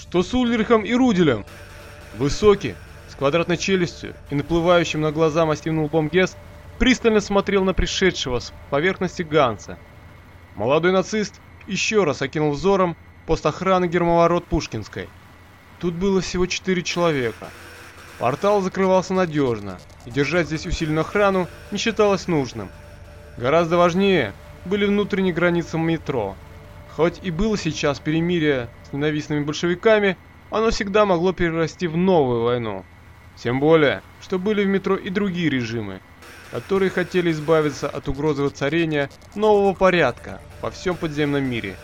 что с Ульрихом и Руделем. Высокий, с квадратной челюстью и наплывающим на глаза массивным лбом Гесс пристально смотрел на пришедшего с поверхности Ганса. Молодой нацист еще раз окинул взором пост охраны гермоворот Пушкинской. Тут было всего четыре человека. Портал закрывался надежно, и держать здесь усиленную охрану не считалось нужным. Гораздо важнее были внутренние границы метро. Хоть и было сейчас перемирие ненавистными большевиками, оно всегда могло перерасти в новую войну. Тем более, что были в метро и другие режимы, которые хотели избавиться от угрозы воцарения нового порядка во всем подземном мире.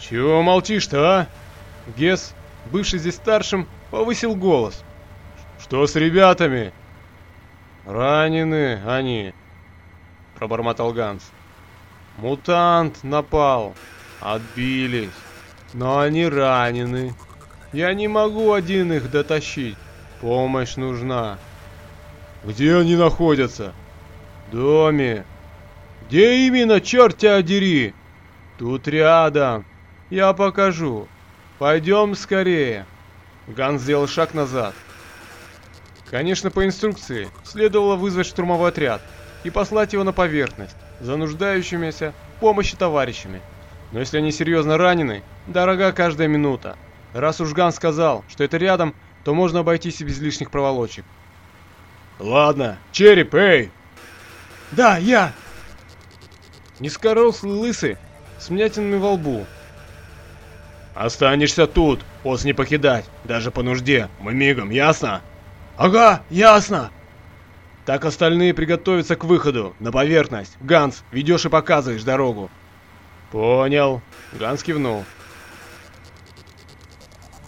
«Чего молчишь-то, а?» Гес, бывший здесь старшим, повысил голос. «Что с ребятами?» «Ранены они», — пробормотал Ганс. «Мутант напал. Отбились. Но они ранены. Я не могу один их дотащить. Помощь нужна». «Где они находятся?» «В доме». «Где именно, черт тебя дери?» «Тут рядом. Я покажу. Пойдем скорее». Ганс сделал шаг назад. Конечно, по инструкции следовало вызвать штурмовой отряд и послать его на поверхность за нуждающимися помощи товарищами. Но если они серьезно ранены, дорога каждая минута. Раз уж Ган сказал, что это рядом, то можно обойтись и без лишних проволочек. «Ладно, череп, эй!» «Да, я!» Низкорослый лысый, с мятинами во лбу. «Останешься тут, пост не покидать, даже по нужде, мы мигом, ясно?» «Ага, ясно!» «Так остальные приготовятся к выходу, на поверхность. Ганс, ведешь и показываешь дорогу». «Понял». Ганс кивнул.